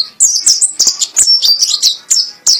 ちょっと。